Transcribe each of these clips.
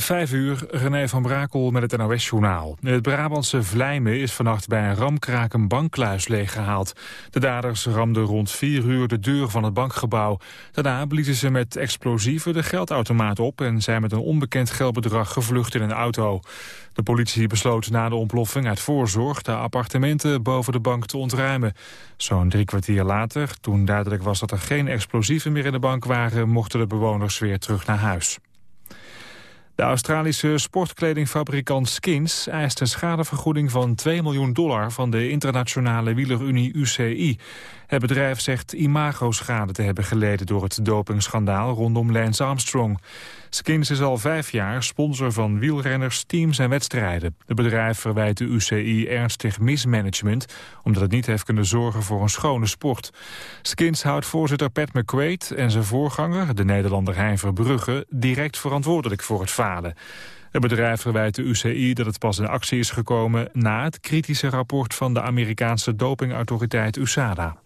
Vijf uur, René van Brakel met het NOS-journaal. Het Brabantse Vlijmen is vannacht bij een ramkraak een bankkluis leeggehaald. De daders ramden rond vier uur de deur van het bankgebouw. Daarna bliezen ze met explosieven de geldautomaat op... en zijn met een onbekend geldbedrag gevlucht in een auto. De politie besloot na de ontploffing uit voorzorg... de appartementen boven de bank te ontruimen. Zo'n drie kwartier later, toen duidelijk was dat er geen explosieven meer in de bank waren... mochten de bewoners weer terug naar huis. De Australische sportkledingfabrikant Skins eist een schadevergoeding van 2 miljoen dollar van de internationale wielerunie UCI. Het bedrijf zegt imagoschade te hebben geleden door het dopingschandaal rondom Lance Armstrong. Skins is al vijf jaar sponsor van wielrenners, teams en wedstrijden. Het bedrijf verwijt de UCI ernstig mismanagement... omdat het niet heeft kunnen zorgen voor een schone sport. Skins houdt voorzitter Pat McQuaid en zijn voorganger... de Nederlander Hein Verbrugge, direct verantwoordelijk voor het falen. Het bedrijf verwijt de UCI dat het pas in actie is gekomen... na het kritische rapport van de Amerikaanse dopingautoriteit USADA.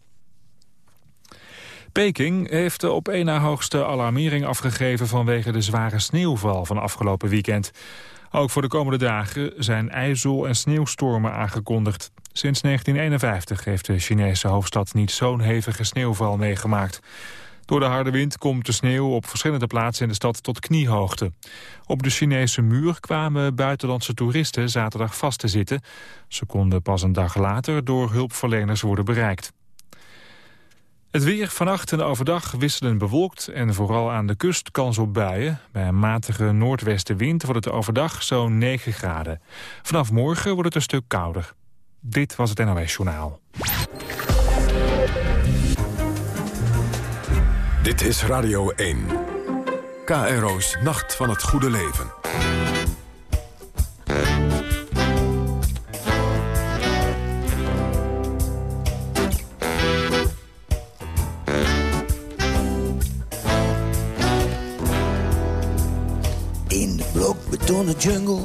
Peking heeft de op één na hoogste alarmering afgegeven vanwege de zware sneeuwval van afgelopen weekend. Ook voor de komende dagen zijn ijzel- en sneeuwstormen aangekondigd. Sinds 1951 heeft de Chinese hoofdstad niet zo'n hevige sneeuwval meegemaakt. Door de harde wind komt de sneeuw op verschillende plaatsen in de stad tot kniehoogte. Op de Chinese muur kwamen buitenlandse toeristen zaterdag vast te zitten. Ze konden pas een dag later door hulpverleners worden bereikt. Het weer vannacht en overdag wisselend bewolkt en vooral aan de kust kans op buien. Bij een matige noordwestenwind wordt het overdag zo'n 9 graden. Vanaf morgen wordt het een stuk kouder. Dit was het NOS Journaal. Dit is Radio 1. KRO's Nacht van het Goede Leven.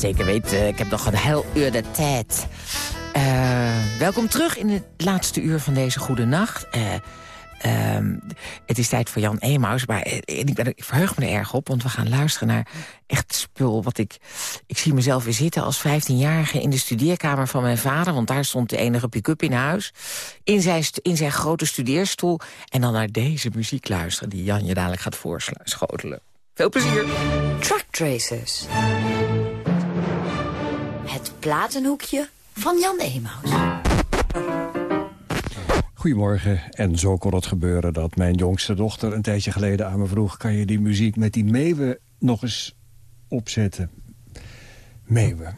Zeker weten. Ik heb nog een heel uur de tijd. Uh, welkom terug in het laatste uur van deze goede nacht. Uh, uh, het is tijd voor Jan Emaus, maar uh, ik, verheug me er erg op... want we gaan luisteren naar echt spul wat ik... Ik zie mezelf weer zitten als 15-jarige in de studeerkamer van mijn vader... want daar stond de enige pick-up in huis. In zijn, in zijn grote studeerstoel. En dan naar deze muziek luisteren die Jan je dadelijk gaat voorschotelen. Veel plezier. Track Tracers. Het platenhoekje van Jan Emaus. Goedemorgen. En zo kon het gebeuren dat mijn jongste dochter een tijdje geleden aan me vroeg... kan je die muziek met die meeuwen nog eens opzetten? Meeuwen.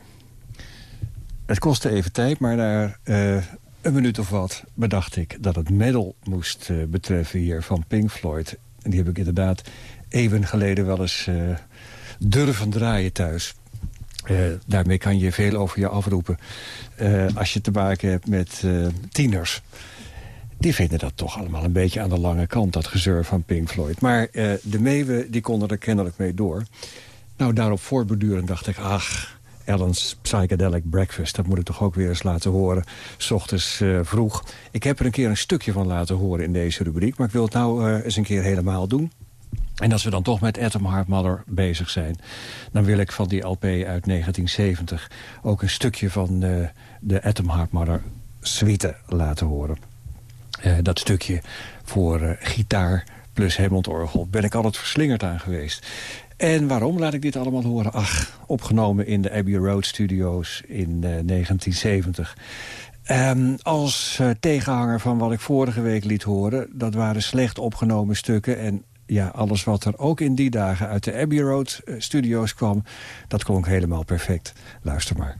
Het kostte even tijd, maar na uh, een minuut of wat bedacht ik... dat het medal moest uh, betreffen hier van Pink Floyd. En die heb ik inderdaad even geleden wel eens uh, durven draaien thuis. Uh, daarmee kan je veel over je afroepen. Uh, als je te maken hebt met uh, tieners. Die vinden dat toch allemaal een beetje aan de lange kant, dat gezeur van Pink Floyd. Maar de meeuwen die konden er kennelijk mee door. Nou, daarop voortbordurend dacht ik... ach, Ellen's Psychedelic Breakfast, dat moet ik toch ook weer eens laten horen. S ochtends vroeg. Ik heb er een keer een stukje van laten horen in deze rubriek... maar ik wil het nou eens een keer helemaal doen. En als we dan toch met Atom Heart Mother bezig zijn... dan wil ik van die LP uit 1970 ook een stukje van uh, de Atom Heart Mother suite laten horen. Uh, dat stukje voor uh, gitaar plus Hammond-orgel ben ik altijd verslingerd aan geweest. En waarom laat ik dit allemaal horen? Ach, opgenomen in de Abbey Road Studios in 1970. Um, als tegenhanger van wat ik vorige week liet horen... dat waren slecht opgenomen stukken... en ja, alles wat er ook in die dagen uit de Abbey Road uh, Studios kwam... dat klonk helemaal perfect. Luister maar.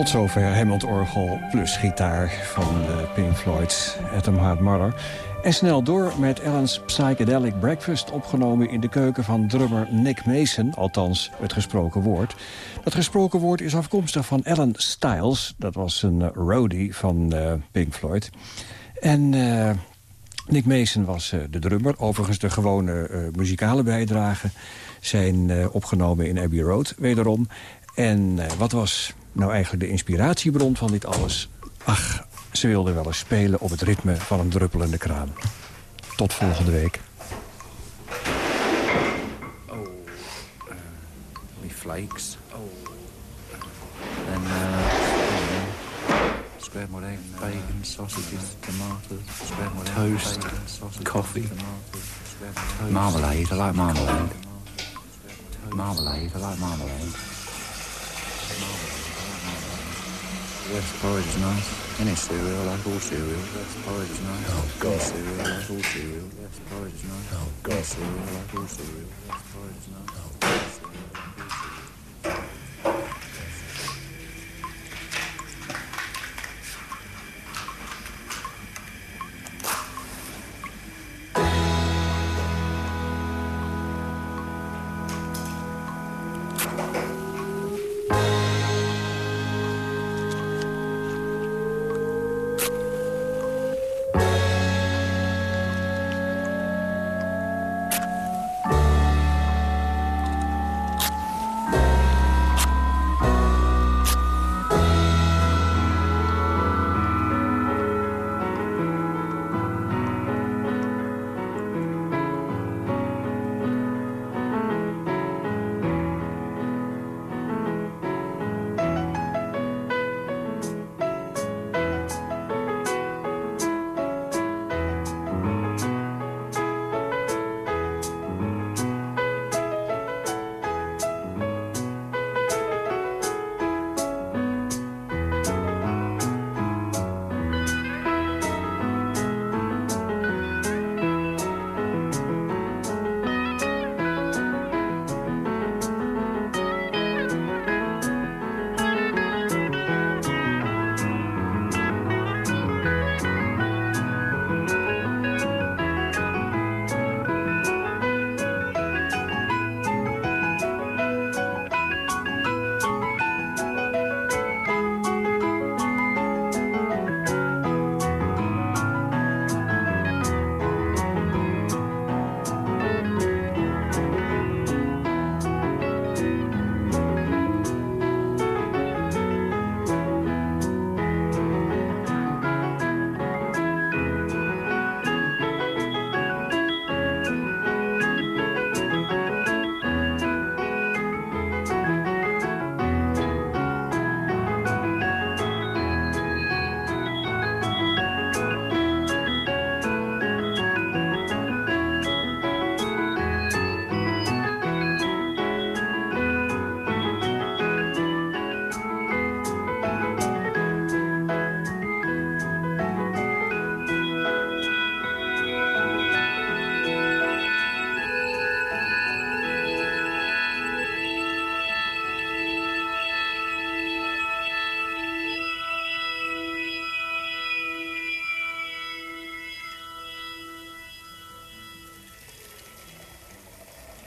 Tot zover Hammond Orgel plus gitaar van de Pink Floyd's Atom Heart Mother. En snel door met Ellen's Psychedelic Breakfast... opgenomen in de keuken van drummer Nick Mason. Althans, het gesproken woord. Dat gesproken woord is afkomstig van Ellen Stiles. Dat was een uh, roadie van uh, Pink Floyd. En... Nick Mason was de drummer. Overigens de gewone muzikale bijdragen zijn opgenomen in Abbey Road, wederom. En wat was nou eigenlijk de inspiratiebron van dit alles? Ach, ze wilde wel eens spelen op het ritme van een druppelende kraan. Tot volgende week. Oh, uh, flakes. Oh, then uh, scrambled egg, bacon, sausages, tomatoes, toast, coffee, marmalade. I like marmalade. Marmalade. I like marmalade. Yes, porridge is nice. Any cereal, like all cereal. Yes, porridge is nice. Oh, God. Any cereal, like all cereal. Yes, porridge is nice. Oh, God. Any cereal, like all cereal. Yes, porridge is nice. Oh, God.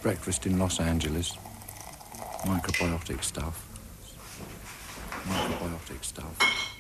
Breakfast in Los Angeles. Microbiotic stuff. Microbiotic stuff.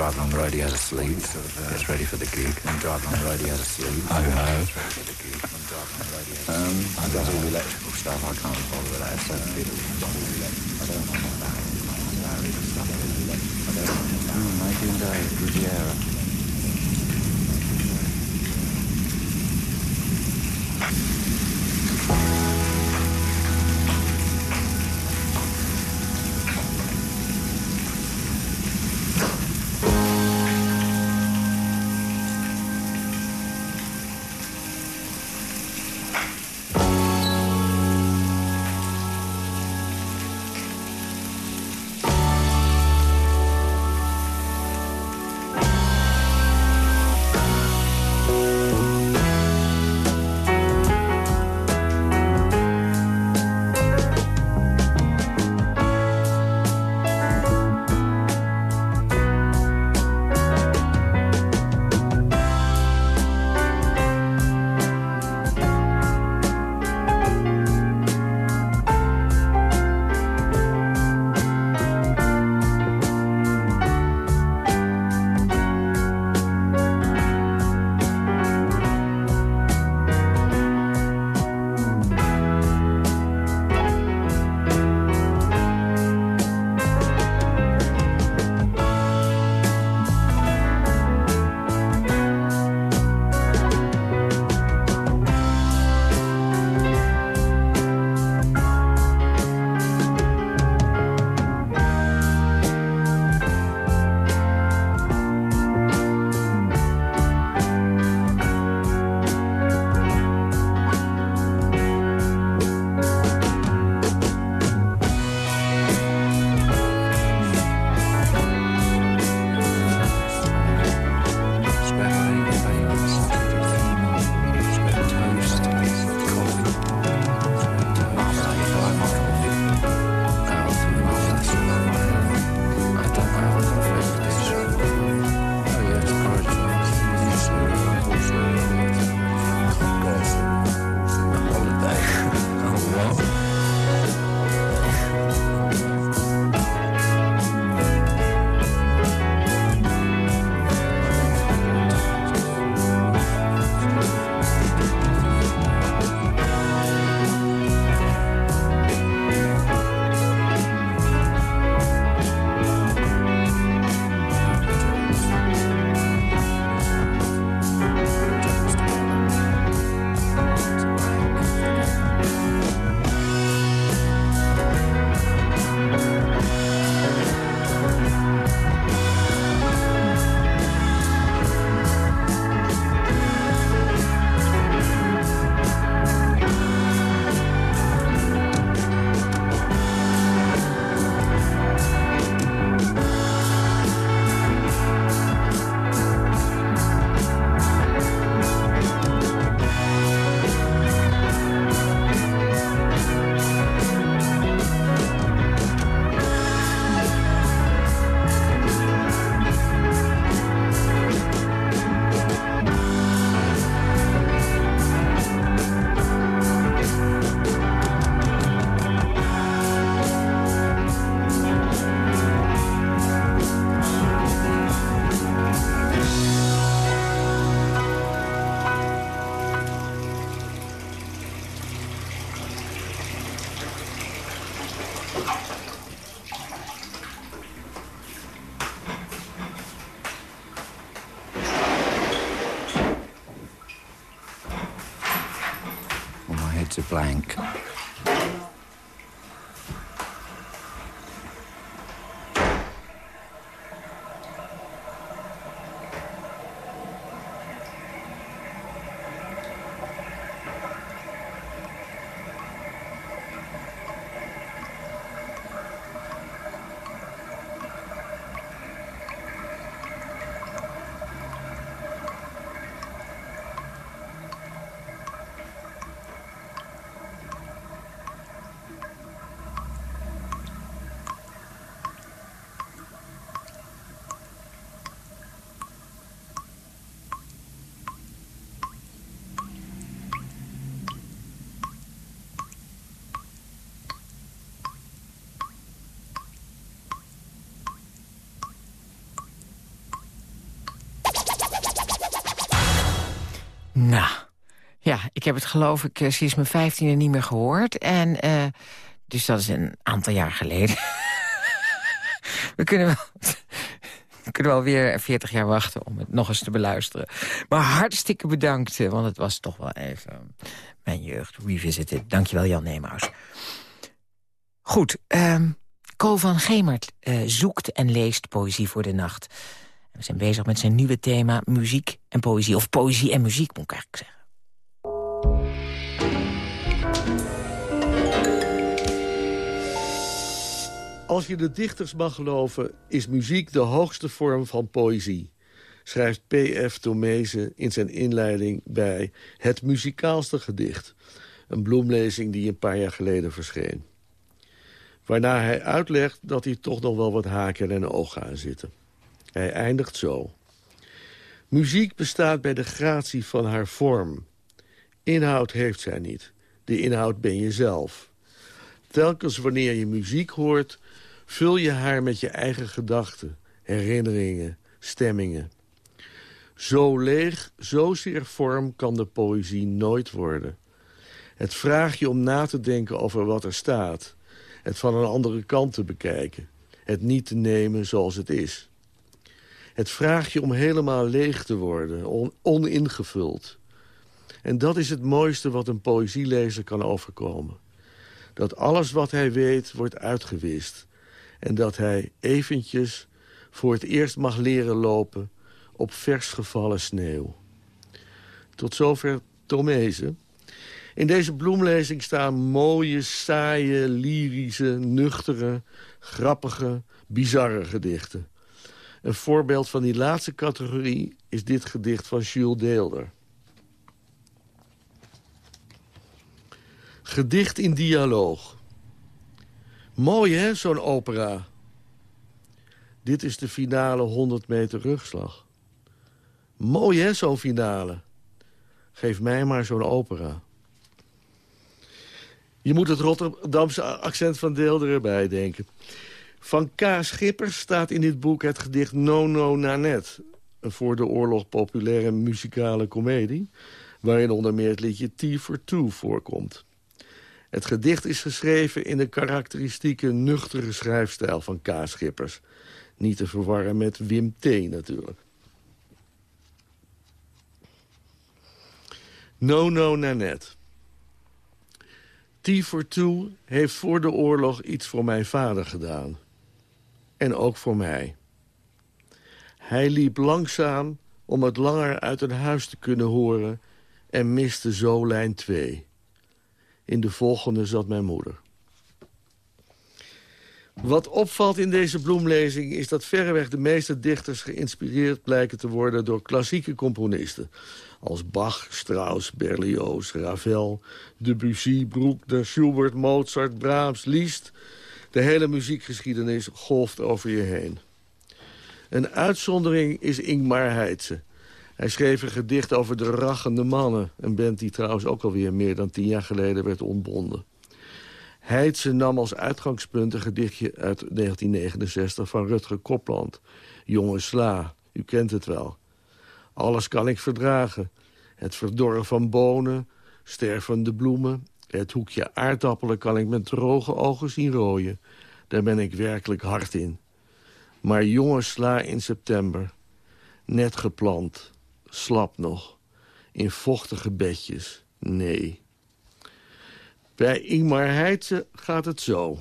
When driving on the road, he has a sleeve. Sort of, uh, gets ready for the gig. When driving on the road, he has a sleeve. I know. Gets ready for the gig. When driving on the road, he has a sleeve. Um, he does all the electrical stuff. I can't bother with that. So, I don't know about that. Mm, 19 days, Riviera. A blank. Nou, ja, ik heb het geloof ik eh, sinds mijn vijftiende niet meer gehoord. En, uh, dus dat is een aantal jaar geleden. we kunnen wel... We kunnen wel weer 40 jaar wachten om het nog eens te beluisteren. Maar hartstikke bedankt, eh, want het was toch wel even mijn jeugd revisited. Dankjewel, Jan Neemaus. Goed, um, Ko van Gemert zoekt en leest poëzie voor de nacht. We zijn bezig met zijn nieuwe thema muziek en poëzie. Of poëzie en muziek, moet ik eigenlijk zeggen. Als je de dichters mag geloven, is muziek de hoogste vorm van poëzie. Schrijft P.F. Tomezen in zijn inleiding bij Het muzikaalste gedicht. Een bloemlezing die een paar jaar geleden verscheen. Waarna hij uitlegt dat hij toch nog wel wat haken en ogen aan zitten. Hij eindigt zo. Muziek bestaat bij de gratie van haar vorm. Inhoud heeft zij niet. De inhoud ben je zelf. Telkens wanneer je muziek hoort... vul je haar met je eigen gedachten, herinneringen, stemmingen. Zo leeg, zozeer vorm kan de poëzie nooit worden. Het vraagt je om na te denken over wat er staat. Het van een andere kant te bekijken. Het niet te nemen zoals het is. Het vraagt je om helemaal leeg te worden, on oningevuld. En dat is het mooiste wat een poëzielezer kan overkomen. Dat alles wat hij weet wordt uitgewist. En dat hij eventjes voor het eerst mag leren lopen op vers gevallen sneeuw. Tot zover Tomezen. In deze bloemlezing staan mooie, saaie, lyrische, nuchtere, grappige, bizarre gedichten. Een voorbeeld van die laatste categorie is dit gedicht van Jules Deelder. Gedicht in dialoog. Mooi, hè, zo'n opera. Dit is de finale 100 meter rugslag. Mooi, hè, zo'n finale. Geef mij maar zo'n opera. Je moet het Rotterdamse accent van Deelder erbij denken. Van K. Schippers staat in dit boek het gedicht No No Nanette. Een voor de oorlog populaire muzikale komedie... waarin onder meer het liedje T for Two voorkomt. Het gedicht is geschreven in de karakteristieke nuchtere schrijfstijl van K. Schippers. Niet te verwarren met Wim T. natuurlijk. No No Nanette. T for Two heeft voor de oorlog iets voor mijn vader gedaan en ook voor mij. Hij liep langzaam om het langer uit een huis te kunnen horen... en miste zo lijn 2. In de volgende zat mijn moeder. Wat opvalt in deze bloemlezing is dat verreweg de meeste dichters geïnspireerd blijken te worden door klassieke componisten. Als Bach, Strauss, Berlioz, Ravel, Debussy, Bruckner, Schubert, Mozart, Brahms, Liszt de hele muziekgeschiedenis golft over je heen. Een uitzondering is Ingmar Heitse. Hij schreef een gedicht over de rachende mannen. Een band die trouwens ook alweer meer dan tien jaar geleden werd ontbonden. Heitse nam als uitgangspunt een gedichtje uit 1969 van Rutger Kopland. Jonge sla, u kent het wel. Alles kan ik verdragen. Het verdorren van bonen, stervende bloemen het hoekje aardappelen kan ik met droge ogen zien rooien. Daar ben ik werkelijk hard in. Maar jonge sla in september. Net geplant. Slap nog. In vochtige bedjes. Nee. Bij Ingmar gaat het zo.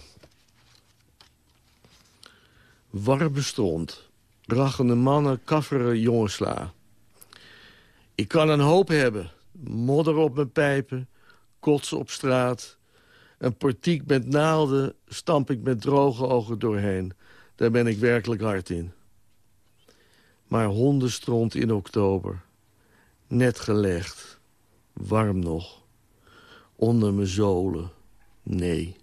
Warme stront, rachende mannen, kafferen jongensla. Ik kan een hoop hebben. Modder op mijn pijpen, kotsen op straat. Een portiek met naalden stamp ik met droge ogen doorheen. Daar ben ik werkelijk hard in. Maar hondenstront in oktober. Net gelegd. Warm nog. Onder mijn zolen. Nee.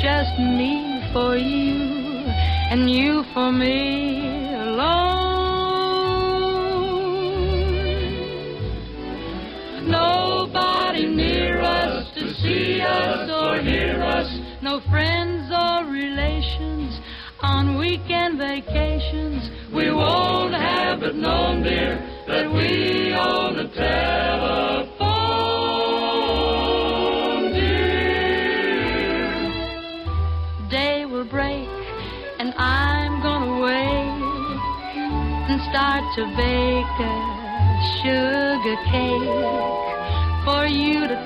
Just me for you and you for me No friends or relations on weekend vacations. We won't have it known, dear, that we own a telephone, dear. Day will break and I'm gonna wake and start to bake a sugar cake for you to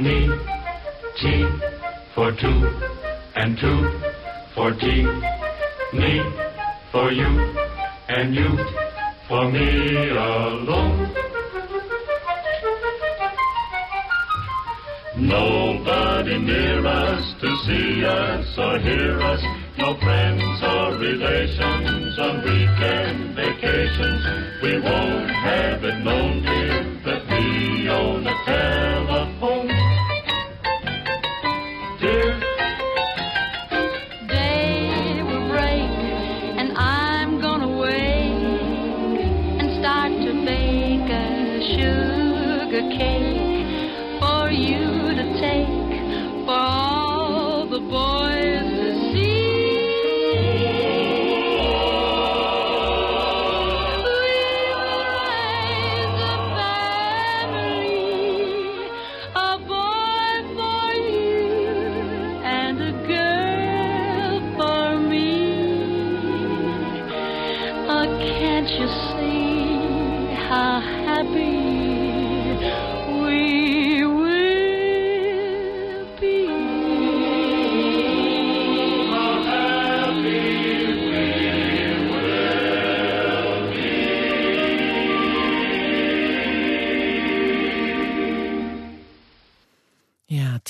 knee. Tea for two and two for tea. Me for you and you for me alone. Nobody near us to see us or hear us. No friends or relations on weekend vacations. We won't have it known, dear, that we own a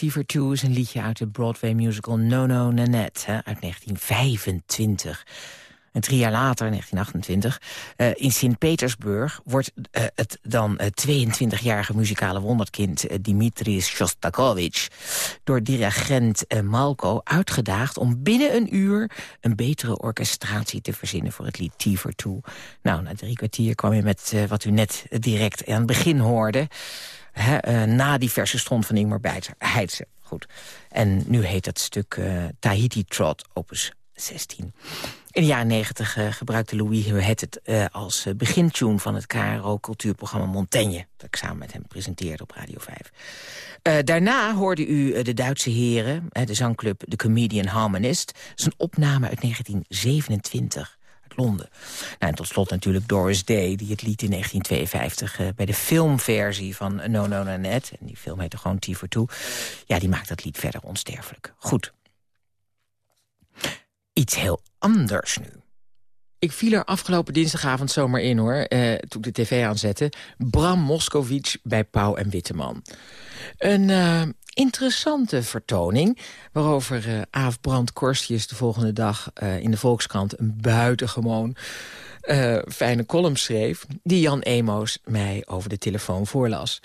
Tiver 2 is een liedje uit de Broadway musical No Nanette uit 1925. En drie jaar later, 1928, uh, in Sint-Petersburg... wordt uh, het dan 22-jarige muzikale wonderkind Dimitris Shostakovich... door dirigent Malko uitgedaagd om binnen een uur... een betere orchestratie te verzinnen voor het lied T for Two. Nou, na drie kwartier kwam je met wat u net direct aan het begin hoorde... He, na die verse stond van Ingmar Heidse. Goed. En nu heet het stuk Tahiti Trot, opus 16. In de jaren 90 uh, gebruikte Louis het als begintune van het KRO-cultuurprogramma Montaigne... dat ik samen met hem presenteerde op Radio 5. daarna hoorde u de Duitse heren, de zangclub The Comedian Harmonist. Dat is een opname uit 1927 uit Nou, en tot slot natuurlijk Doris Day, die het lied in 1952... bij de filmversie van No No Nanette, en die film heette gewoon T for Two... ja, die maakt dat lied verder onsterfelijk. Goed, iets heel anders nu. Ik viel er afgelopen dinsdagavond zomaar in, hoor, eh, toen ik de tv aanzette. Bram Moskowitz bij Pauw en Witteman. Een uh, interessante vertoning, waarover uh, Aaf Brand Korstjes de volgende dag uh, in de Volkskrant een buitengewoon uh, fijne column schreef... die Jan Emos mij over de telefoon voorlas.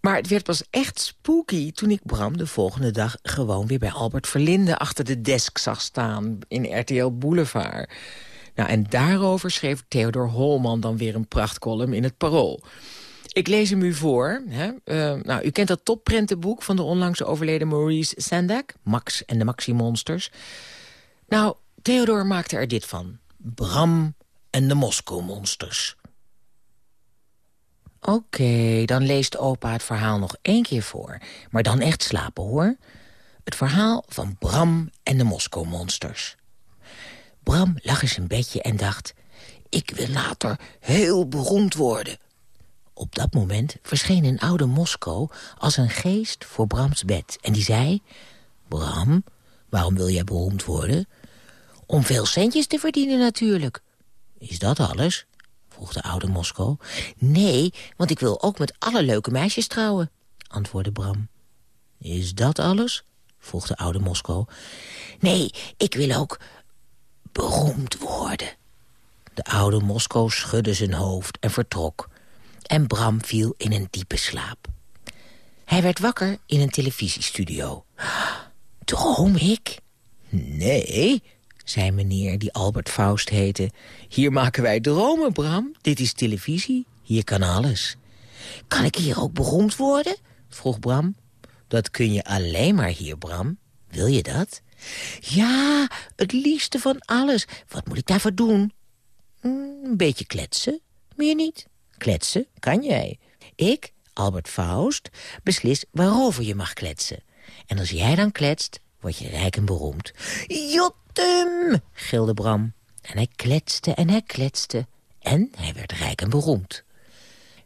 Maar het werd pas echt spooky toen ik Bram de volgende dag... gewoon weer bij Albert Verlinde achter de desk zag staan in RTL Boulevard. Nou, en daarover schreef Theodor Holman dan weer een prachtcolumn in het Parool. Ik lees hem u voor. Hè. Uh, nou, u kent dat topprentenboek van de onlangs overleden Maurice Sendak... Max en de Maxi-monsters. Nou, Theodor maakte er dit van. Bram en de Moskou-monsters. Oké, dan leest opa het verhaal nog één keer voor. Maar dan echt slapen, hoor. Het verhaal van Bram en de Moskou-monsters. Bram lag in zijn bedje en dacht... ik wil later heel beroemd worden. Op dat moment verscheen een oude Moskou als een geest voor Brams bed. En die zei... Bram, waarom wil jij beroemd worden? Om veel centjes te verdienen natuurlijk. Is dat alles? vroeg de oude Moskou. Nee, want ik wil ook met alle leuke meisjes trouwen, antwoordde Bram. Is dat alles? vroeg de oude Moskou. Nee, ik wil ook beroemd worden. De oude Moskou schudde zijn hoofd en vertrok. En Bram viel in een diepe slaap. Hij werd wakker in een televisiestudio. Droom ik? Nee, zei meneer die Albert Faust heette. Hier maken wij dromen, Bram. Dit is televisie. Hier kan alles. Kan ik hier ook beroemd worden? vroeg Bram. Dat kun je alleen maar hier, Bram. Wil je dat? Ja, het liefste van alles. Wat moet ik daarvoor doen? Hmm, een beetje kletsen. Meer niet? Kletsen kan jij. Ik, Albert Faust, beslis waarover je mag kletsen. En als jij dan kletst, word je rijk en beroemd. Jotem, gilde Bram. En hij kletste en hij kletste. En hij werd rijk en beroemd.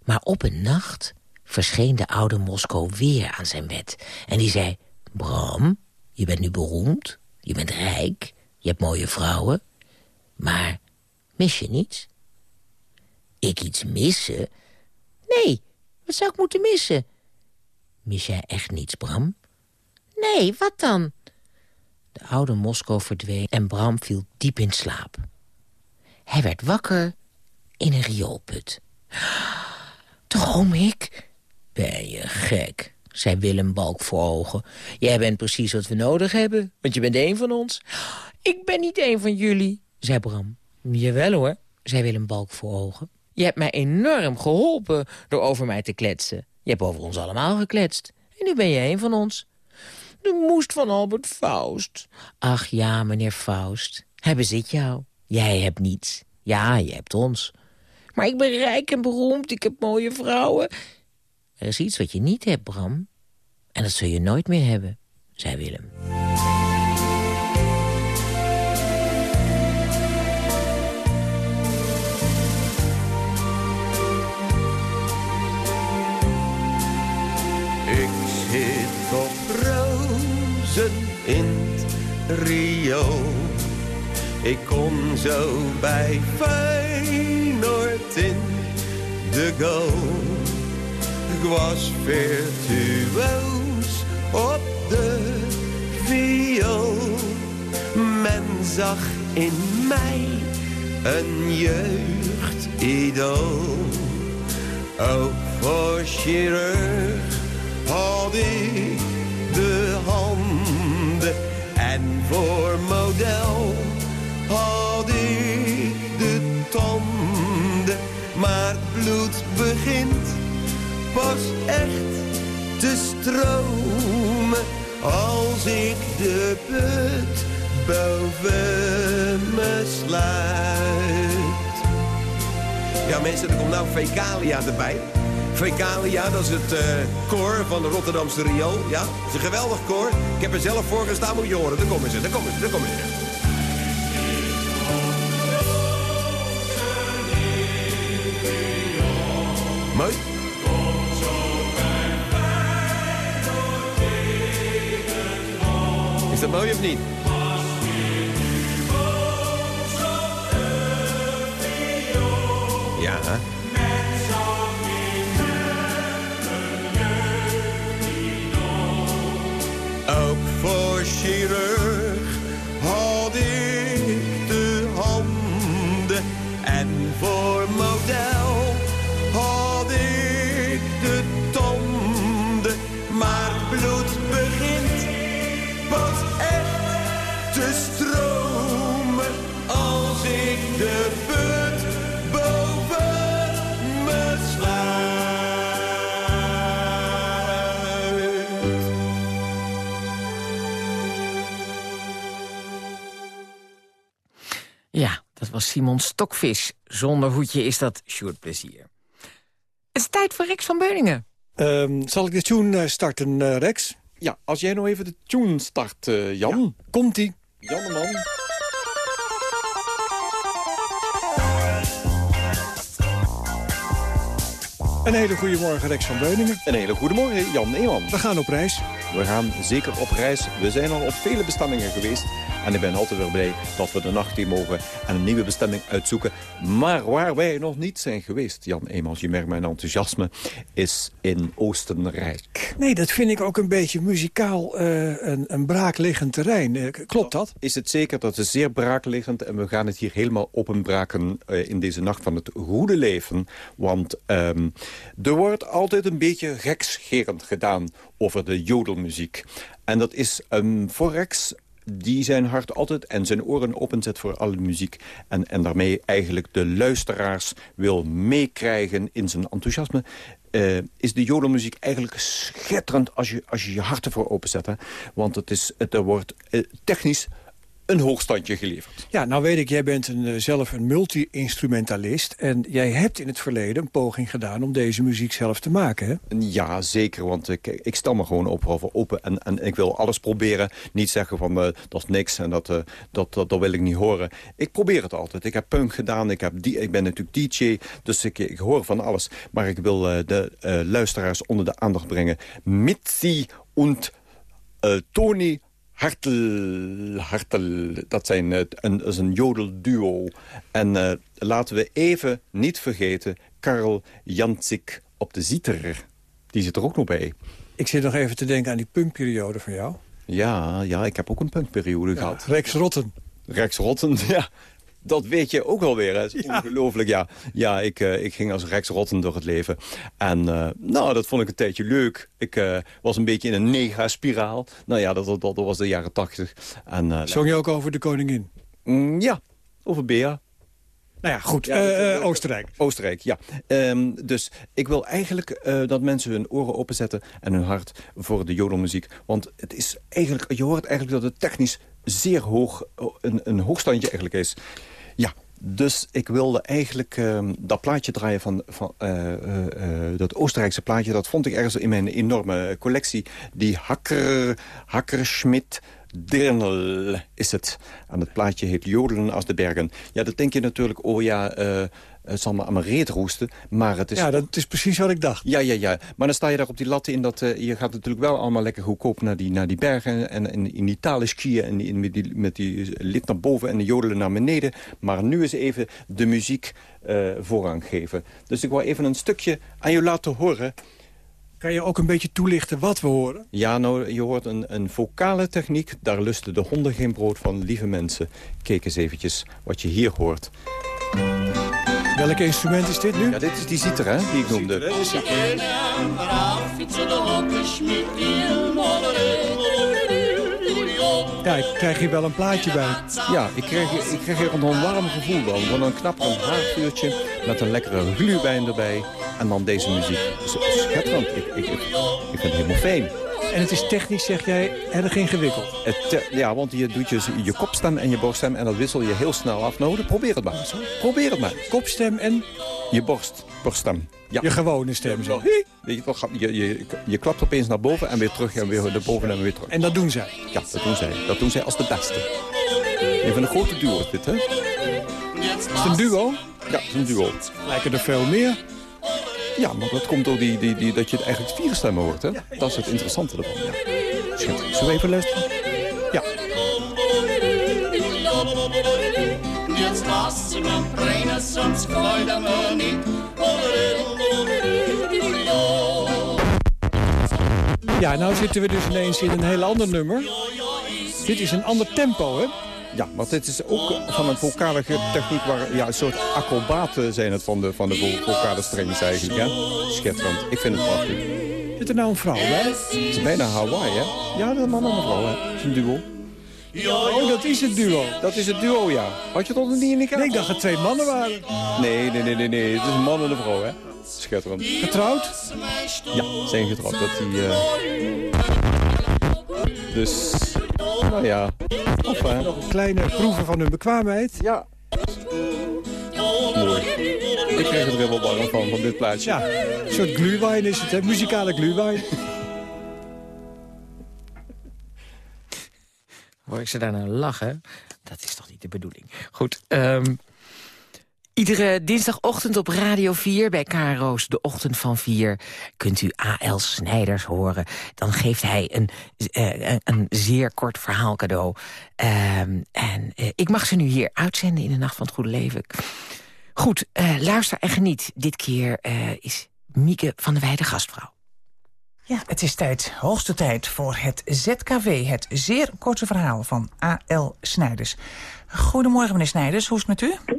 Maar op een nacht verscheen de oude Moskou weer aan zijn bed. En die zei, Bram, je bent nu beroemd, je bent rijk, je hebt mooie vrouwen. Maar mis je niets? Ik iets missen? Nee, wat zou ik moeten missen? Mis jij echt niets, Bram? Nee, wat dan? De oude Moskou verdween en Bram viel diep in slaap. Hij werd wakker in een rioolput. Droom ik? Ben je gek, zei Willem Balk voor ogen. Jij bent precies wat we nodig hebben, want je bent een van ons. Ik ben niet een van jullie, zei Bram. Jawel hoor, zei Willem Balk voor ogen. Je hebt mij enorm geholpen door over mij te kletsen. Je hebt over ons allemaal gekletst. En nu ben je een van ons. De moest van Albert Faust. Ach ja, meneer Faust. Hij bezit jou. Jij hebt niets. Ja, je hebt ons. Maar ik ben rijk en beroemd. Ik heb mooie vrouwen. Er is iets wat je niet hebt, Bram. En dat zul je nooit meer hebben, zei Willem. Rio. Ik kom zo bij Feyenoord in de goal. was virtuoos op de viool. Men zag in mij een jeugdidool. Ook voor chirurg had ik de handen. Voor model had ik de tanden. Maar het bloed begint pas echt te stromen als ik de put boven me sluit. Ja mensen, er komt nou Fecalia erbij. Fecalia, dat is het uh, koor van de Rotterdamse Riool. Ja, het is een geweldig koor. Ik heb er zelf voor gestaan, moet je horen. Daar komen ze, daar komen ze, daar komen ze. Mooi. Is dat mooi of niet? Ja. Simon Stokvis. Zonder hoedje is dat Sjoerd plezier. Het is tijd voor Rex van Beuningen. Ehm, zal ik de tune eh, starten, eh, Rex? Ja, als jij nou even de tune start, eh, Jan. Komt-ie. Janneman. Een hele goede morgen, Rex van Beuningen. Een hele goede morgen, Jan Eeman. We gaan op reis. We gaan zeker op reis. We zijn al op vele bestemmingen geweest. En ik ben altijd weer blij dat we de nacht hier mogen en een nieuwe bestemming uitzoeken. Maar waar wij nog niet zijn geweest, Jan Eemans, je merkt mijn enthousiasme, is in Oostenrijk. Nee, dat vind ik ook een beetje muzikaal eh, een, een braakliggend terrein. Eh, klopt dat? Is het zeker, dat is zeer braakliggend. En we gaan het hier helemaal openbraken uh, in deze nacht van het goede leven. Want um, er wordt altijd een beetje gekscherend gedaan over de jodelmuziek. En dat is um, voor die zijn hart altijd en zijn oren openzet voor alle muziek. En, en daarmee eigenlijk de luisteraars wil meekrijgen in zijn enthousiasme. Uh, is de jodelmuziek eigenlijk schitterend als je als je, je hart ervoor openzet. Hè? Want het, is, het er wordt uh, technisch een hoogstandje geleverd. Ja, nou weet ik, jij bent een, uh, zelf een multi-instrumentalist... en jij hebt in het verleden een poging gedaan om deze muziek zelf te maken, hè? Ja, zeker, want ik, ik stel me gewoon op, voor open en, en ik wil alles proberen. Niet zeggen van, uh, dat is niks en dat, uh, dat, dat, dat wil ik niet horen. Ik probeer het altijd. Ik heb punk gedaan, ik, heb die, ik ben natuurlijk DJ, dus ik, ik hoor van alles. Maar ik wil de luisteraars onder de aandacht brengen. Mitzi und Tony Hartel, Hartel, dat, zijn, uh, een, is een jodelduo. En uh, laten we even niet vergeten... Karel Jantsik op de zieter. Die zit er ook nog bij. Ik zit nog even te denken aan die punkperiode van jou. Ja, ja ik heb ook een punkperiode ja, gehad. Rex Rotten. Rex Rotten, ja. Dat weet je ook alweer. Ja. ongelooflijk, ja. Ja, ik, uh, ik ging als Rex Rotten door het leven. En uh, nou, dat vond ik een tijdje leuk. Ik uh, was een beetje in een nega-spiraal. Nou ja, dat, dat, dat, was de jaren tachtig. Zong je ook over de koningin? Mm, ja, over Bea. Nou ja, goed. Ja, uh, Oostenrijk. Oostenrijk, ja. Um, dus ik wil eigenlijk uh, dat mensen hun oren openzetten... en hun hart voor de jodelmuziek. Want het is eigenlijk, je hoort eigenlijk dat het technisch zeer hoog... een, een hoogstandje eigenlijk is. Ja, dus ik wilde eigenlijk uh, dat plaatje draaien van, van uh, uh, dat Oostenrijkse plaatje. Dat vond ik ergens in mijn enorme collectie. Die Hakker, Hakkerschmidt Dirnel is het. En het plaatje heet Jodelen als de bergen. Ja, dat denk je natuurlijk, oh ja, het zal me aan mijn reet roesten. Maar het is... Ja, dat is precies wat ik dacht. Ja, ja, ja. Maar dan sta je daar op die latten in dat... Uh, je gaat natuurlijk wel allemaal lekker goedkoop naar die, naar die bergen. En, en in Italië skiën en in, met, die, met die lid naar boven en de jodelen naar beneden. Maar nu is even de muziek uh, voorrang geven. Dus ik wou even een stukje aan je laten horen Kan je ook een beetje toelichten wat we horen? Ja, nou, je hoort een, een vocale techniek. Daar lusten de honden geen brood van, lieve mensen. Kijk eens eventjes wat je hier hoort. Welk instrument is dit nu? Ja, dit is die ziter, hè, die ik noemde. Ja, ik krijg hier wel een plaatje bij. Ja, ik krijg, ik krijg hier een warm gevoel van. Van een knapperend haarvuurtje met een lekkere glühwein erbij. En dan deze muziek. Schitterend. Ik, ik, ik, ik vind het helemaal fijn. En het is technisch, zeg jij, erg ingewikkeld. Het, ja, want je doet je, je kopstem en je borststem en dat wissel je heel snel af. Nou, probeer het maar eens. Probeer het maar. Kopstem en? Je borst, borststem. Ja. Je gewone stem zo. Weet je, toch, je, je, je klapt opeens naar boven en weer terug en weer naar boven en weer terug. En dat doen zij? Ja, dat doen zij. Dat doen zij als de beste. Een van de grote duo's dit, hè? Is het een duo? Ja, het is een duo. Lijken er veel meer? Ja, maar dat komt door die, die, die, dat je eigenlijk vier stemmen hoort. Hè? Dat is het interessante ervan. Ja. We even luisteren? Ja. Ja, nou zitten we dus ineens in een heel ander nummer. Dit is een ander tempo, hè? Ja, maar dit is ook van een vocale techniek waar ja, een soort acrobaten zijn het van de, van de vocale strings eigenlijk. Hè? Schitterend. Ik vind het prachtig. Zit er nou een vrouw bij? Het is bijna Hawaii, hè? Ja, dat is een man en een vrouw, hè? Het is een duo. Oh, dat is het duo. Dat is het duo, ja. Had je dat nog niet in de kaart? Nee, ik dacht dat het twee mannen waren. Nee, nee, nee, nee, nee. Het is een man en een vrouw, hè? Schitterend. Getrouwd? Ja, zijn getrouwd. Dat die, uh... Dus, nou ja. Of, hè? Nog een kleine proeven van hun bekwaamheid. Ja. Mooi. Ik krijg er weer wel warm van, van dit plaatje. Ja, een soort glühwein is het, hè? Muzikale glühwein. Hoor ik ze daar nou lachen? Dat is toch niet de bedoeling. Goed, um, Iedere dinsdagochtend op Radio 4 bij KRO's De Ochtend van 4... kunt u A.L. Snijders horen. Dan geeft hij een, uh, een zeer kort verhaal cadeau. Uh, en uh, ik mag ze nu hier uitzenden in de Nacht van het Goede Leven. Goed, luister en geniet. Dit keer is Mieke van der Weijden gastvrouw. Ja, het is tijd, hoogste tijd voor het ZKV, het zeer korte verhaal van A.L. Snijders. Goedemorgen, meneer Snijders, hoe is het met u?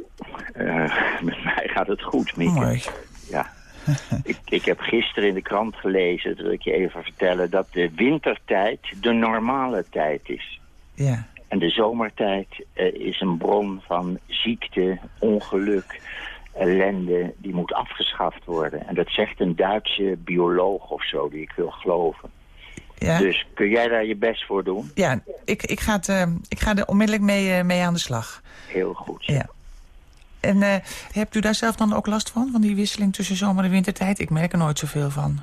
Uh, met mij gaat het goed, Mieke. Mooi. Ja. ik, ik heb gisteren in de krant gelezen, dat wil ik je even vertellen... dat de wintertijd de normale tijd is. Ja. En de zomertijd uh, is een bron van ziekte, ongeluk, ellende... die moet afgeschaft worden. En dat zegt een Duitse bioloog of zo, die ik wil geloven. Ja. Dus kun jij daar je best voor doen? Ja, ik, ik, ga, het, uh, ik ga er onmiddellijk mee, uh, mee aan de slag. Heel goed. Ja. En uh, hebt u daar zelf dan ook last van, van die wisseling tussen zomer en wintertijd? Ik merk er nooit zoveel van.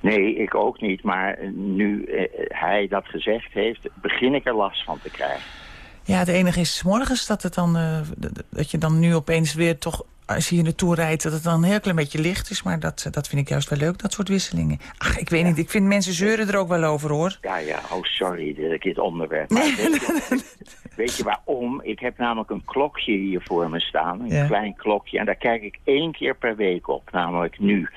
Nee, ik ook niet. Maar nu hij dat gezegd heeft, begin ik er last van te krijgen. Ja, het enige is morgens dat, het dan, dat je dan nu opeens weer toch als je hier naartoe rijdt, dat het dan een heel klein beetje licht is. Maar dat, dat vind ik juist wel leuk, dat soort wisselingen. Ach, ik weet niet, ik vind mensen zeuren er ook wel over, hoor. Ja, ja, oh sorry dat ik dit onderwerp... weet, je, weet je waarom? Ik heb namelijk een klokje hier voor me staan. Een ja. klein klokje. En daar kijk ik één keer per week op. Namelijk nu,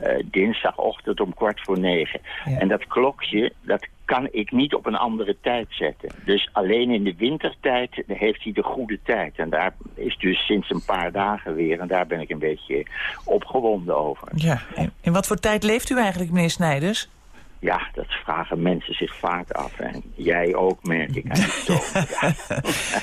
uh, dinsdagochtend om kwart voor negen. Ja. En dat klokje, dat kan ik niet op een andere tijd zetten. Dus alleen in de wintertijd heeft hij de goede tijd. En daar is dus sinds een paar dagen weer. En daar ben ik een beetje opgewonden over. Ja, en in wat voor tijd leeft u eigenlijk, meneer Snijders? Ja, dat vragen mensen zich vaak af. En jij ook, merk ik aan je toon. Ja.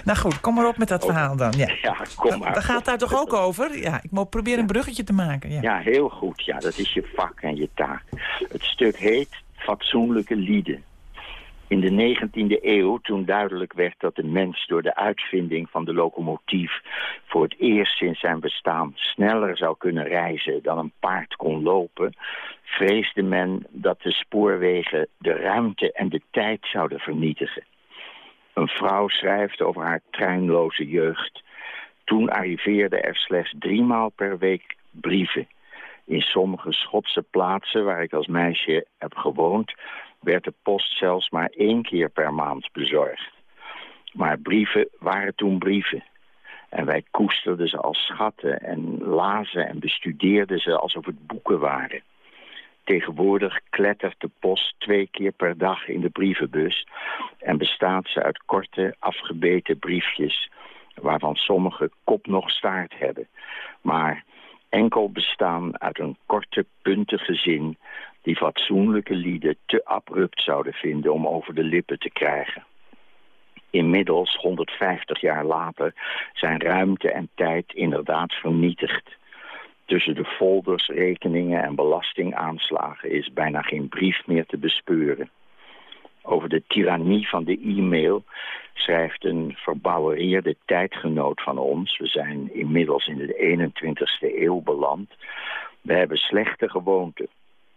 nou goed, kom maar op met dat verhaal dan. Ja, ja kom maar. Daar gaat daar toch ook over? Ja, ik moet proberen een bruggetje te maken. Ja. ja, heel goed. Ja, dat is je vak en je taak. Het stuk heet Fatsoenlijke Lieden. In de 19e eeuw, toen duidelijk werd dat de mens door de uitvinding van de locomotief voor het eerst sinds zijn bestaan sneller zou kunnen reizen dan een paard kon lopen, vreesde men dat de spoorwegen de ruimte en de tijd zouden vernietigen. Een vrouw schrijft over haar treinloze jeugd. Toen arriveerden er slechts driemaal per week brieven. In sommige Schotse plaatsen waar ik als meisje heb gewoond werd de post zelfs maar één keer per maand bezorgd. Maar brieven waren toen brieven. En wij koesterden ze als schatten en lazen en bestudeerden ze alsof het boeken waren. Tegenwoordig klettert de post twee keer per dag in de brievenbus en bestaat ze uit korte, afgebeten briefjes, waarvan sommige kop nog staart hebben, maar enkel bestaan uit een korte, puntige zin die fatsoenlijke lieden te abrupt zouden vinden om over de lippen te krijgen. Inmiddels, 150 jaar later, zijn ruimte en tijd inderdaad vernietigd. Tussen de folders, rekeningen en belastingaanslagen is bijna geen brief meer te bespeuren. Over de tirannie van de e-mail schrijft een verbouwereerde tijdgenoot van ons. We zijn inmiddels in de 21ste eeuw beland. We hebben slechte gewoonten.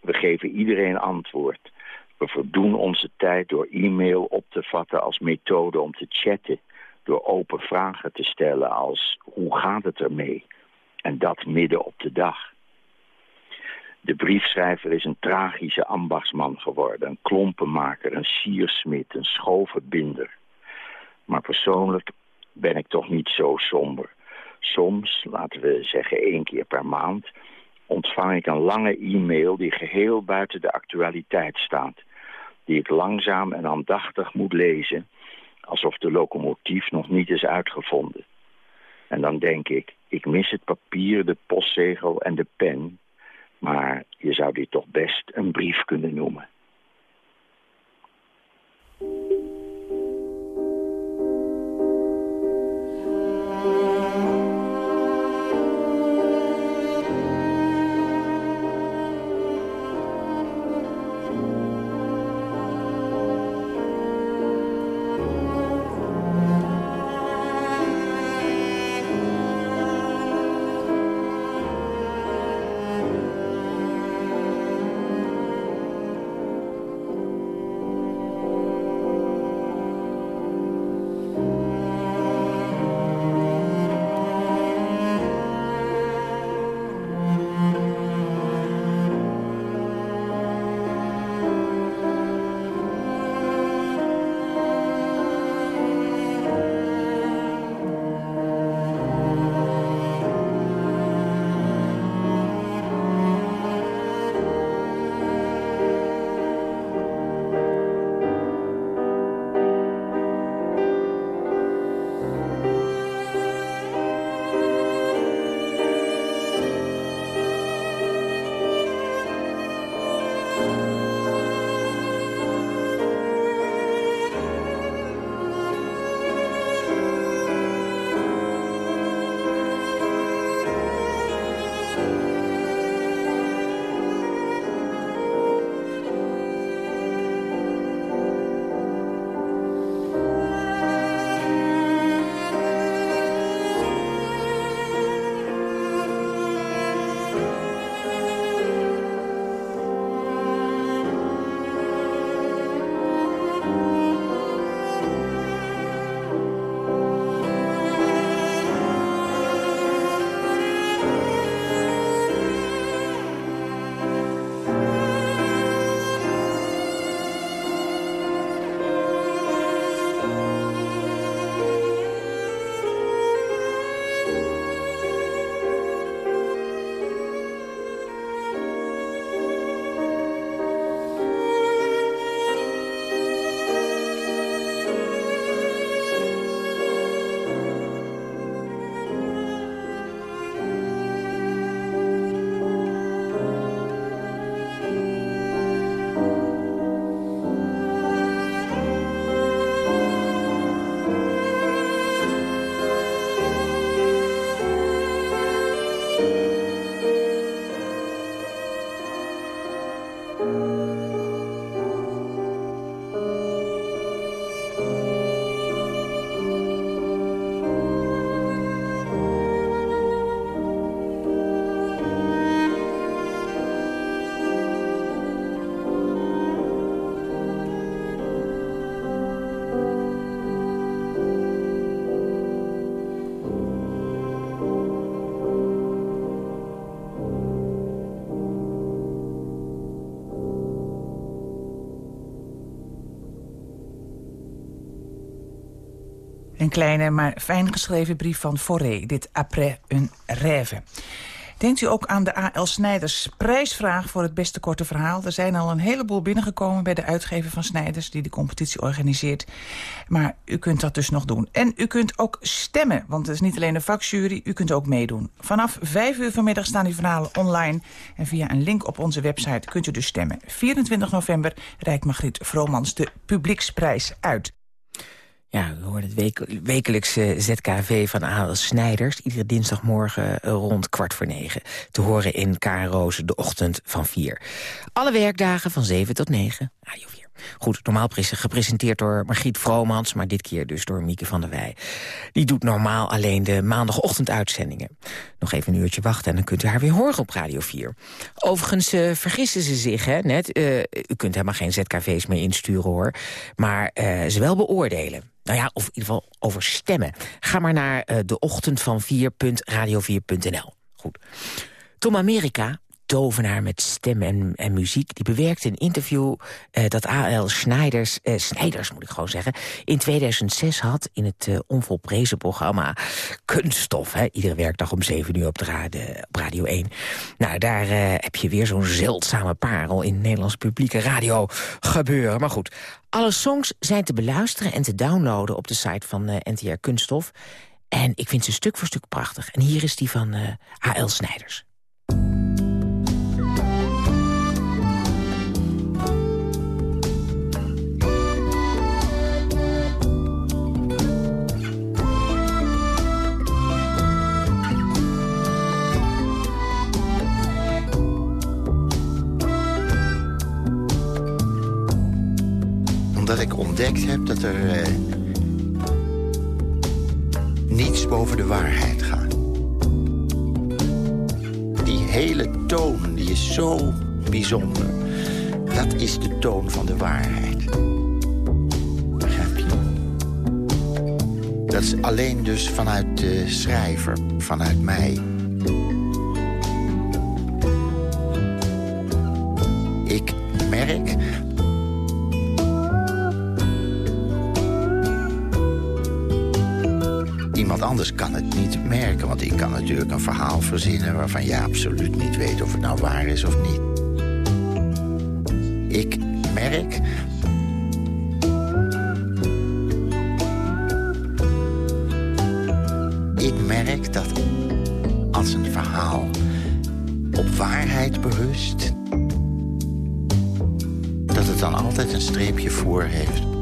We geven iedereen antwoord. We verdoen onze tijd door e-mail op te vatten als methode om te chatten. Door open vragen te stellen als hoe gaat het ermee? En dat midden op de dag. De briefschrijver is een tragische ambachtsman geworden. Een klompenmaker, een siersmid, een schovenbinder. Maar persoonlijk ben ik toch niet zo somber. Soms, laten we zeggen één keer per maand, ontvang ik een lange e-mail die geheel buiten de actualiteit staat. Die ik langzaam en aandachtig moet lezen, alsof de locomotief nog niet is uitgevonden. En dan denk ik, ik mis het papier, de postzegel en de pen, maar je zou dit toch best een brief kunnen noemen. Een kleine, maar fijn geschreven brief van Forêt. Dit après un rêve. Denkt u ook aan de A.L. Snijders prijsvraag voor het beste korte verhaal? Er zijn al een heleboel binnengekomen bij de uitgever van Snijders... die de competitie organiseert. Maar u kunt dat dus nog doen. En u kunt ook stemmen, want het is niet alleen een vakjury. U kunt ook meedoen. Vanaf 5 uur vanmiddag staan die verhalen online. En via een link op onze website kunt u dus stemmen. 24 november reikt Margriet Vromans de publieksprijs uit. Ja, we horen het wekelijkse ZKV van Adel Snijders. Iedere dinsdagmorgen eh, rond kwart voor negen. Te horen in KRO's de ochtend van vier. Alle werkdagen van 7 tot 9. Radio 4. Goed, normaal gepresenteerd door Margriet Vromans... maar dit keer dus door Mieke van der Wij. Die doet normaal alleen de maandagochtenduitzendingen. Nog even een uurtje wachten en dan kunt u haar weer horen op Radio 4. Overigens uh, vergissen ze zich hè, net. Uh, u kunt helemaal geen ZKV's meer insturen, hoor. Maar ze wel beoordelen. Nou ja, of in ieder geval over stemmen. Ga maar naar de ochtend van 4.radio4.nl. Goed. Tom Amerika tovenaar met stem en, en muziek. Die bewerkte een interview uh, dat A.L. Snijders, uh, Snijders moet ik gewoon zeggen... in 2006 had in het uh, onvolprezen programma Kunststof. Hè? Iedere werkdag om 7 uur op, de, op Radio 1. Nou, daar heb je weer zo'n zeldzame parel in Nederlandse publieke radio gebeuren. Maar goed, alle songs zijn te beluisteren en te downloaden op de site van NTR Kunststof. En ik vind ze stuk voor stuk prachtig. En hier is die van A.L. Snijders. Omdat ik ontdekt heb dat er uh, niets boven de waarheid gaat. Die hele toon, die is zo bijzonder. Dat is de toon van de waarheid. Begrijp je? Dat is alleen dus vanuit de schrijver, vanuit mij. Ik merk Anders kan het niet merken, want ik kan natuurlijk een verhaal verzinnen... waarvan je absoluut niet weet of het nou waar is of niet. Ik merk... Ik merk dat als een verhaal op waarheid berust... dat het dan altijd een streepje voor heeft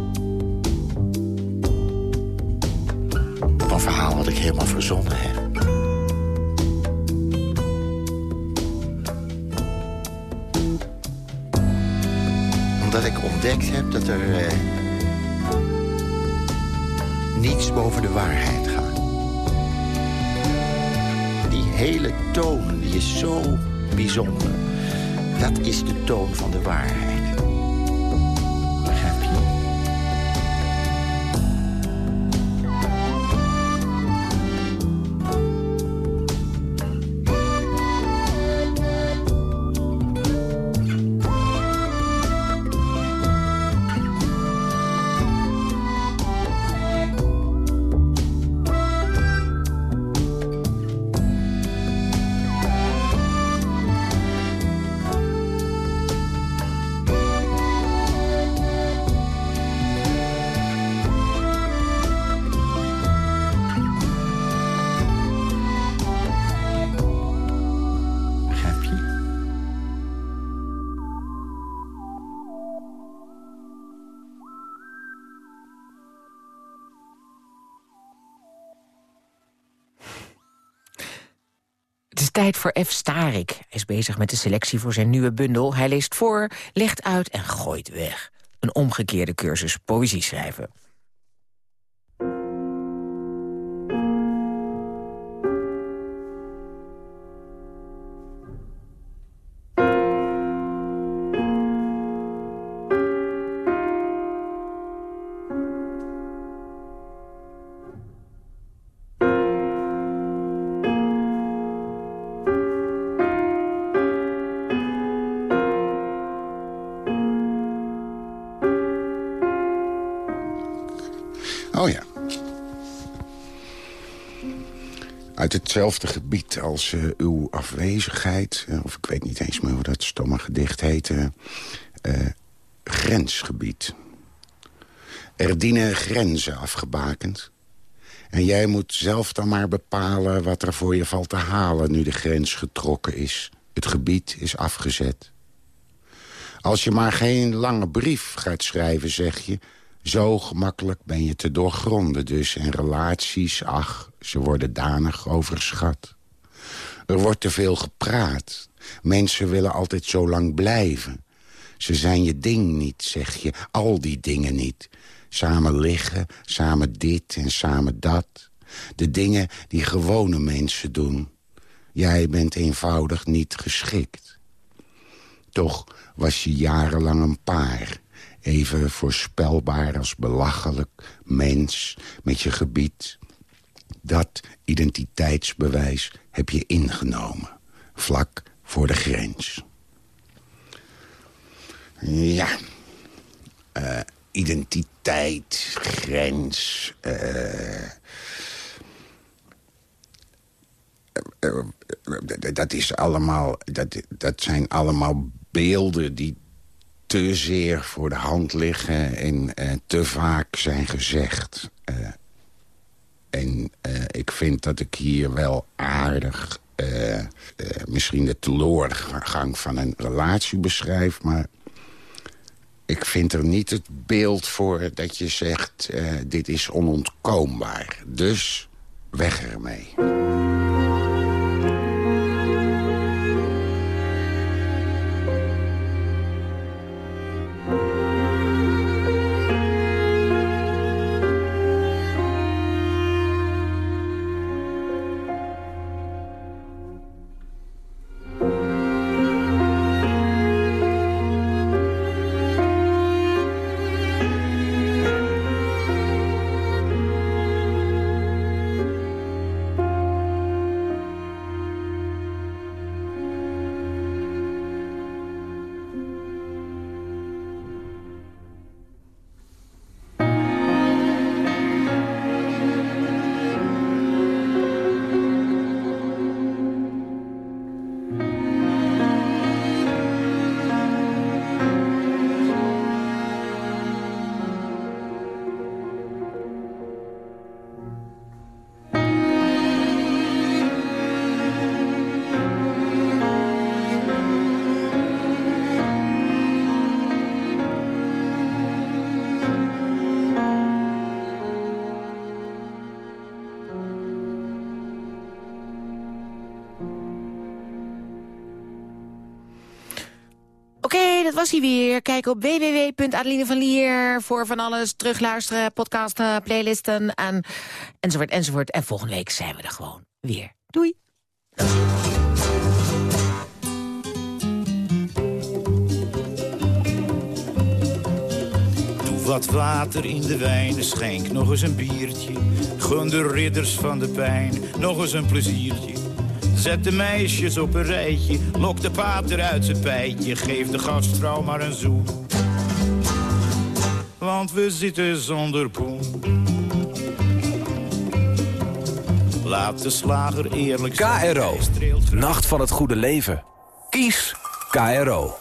heb. Omdat ik ontdekt heb dat er eh, niets boven de waarheid gaat. Die hele toon, die is zo bijzonder. Dat is de toon van de waarheid. Voor F. Starik. Hij is bezig met de selectie voor zijn nieuwe bundel. Hij leest voor, legt uit en gooit weg. Een omgekeerde cursus poëzie schrijven. Hetzelfde gebied als uh, uw afwezigheid... Uh, of ik weet niet eens meer hoe dat stomme gedicht heette... Uh, grensgebied. Er dienen grenzen afgebakend. En jij moet zelf dan maar bepalen wat er voor je valt te halen... nu de grens getrokken is. Het gebied is afgezet. Als je maar geen lange brief gaat schrijven, zeg je... zo gemakkelijk ben je te doorgronden dus. En relaties, ach, ze worden danig overschat. Er wordt te veel gepraat. Mensen willen altijd zo lang blijven. Ze zijn je ding niet, zeg je. Al die dingen niet. Samen liggen, samen dit en samen dat. De dingen die gewone mensen doen. Jij bent eenvoudig niet geschikt. Toch was je jarenlang een paar. Even voorspelbaar als belachelijk mens met je gebied. Dat identiteitsbewijs heb je ingenomen. Vlak voor de grens. Ja, uh, identiteit, grens... Uh, dat is allemaal, dat, dat zijn allemaal beelden die te zeer voor de hand liggen en uh, te vaak zijn gezegd. Uh, en uh, ik vind dat ik hier wel aardig misschien de teleurgang van een relatie beschrijf... maar ik vind er niet het beeld voor dat je zegt... dit is onontkoombaar. Dus weg ermee. Dat was hij weer. Kijk op www.adeline van Lier voor van alles. Terugluisteren, podcasten, playlisten en, enzovoort, enzovoort. En volgende week zijn we er gewoon weer. Doei. Doe wat water in de wijn, schenk nog eens een biertje. Gun de ridders van de pijn nog eens een pleziertje. Zet de meisjes op een rijtje, lok de pater uit zijn pijtje. Geef de gastvrouw maar een zoen. Want we zitten zonder poen. Laat de slager eerlijk zijn. KRO, Nacht van het Goede Leven. Kies KRO.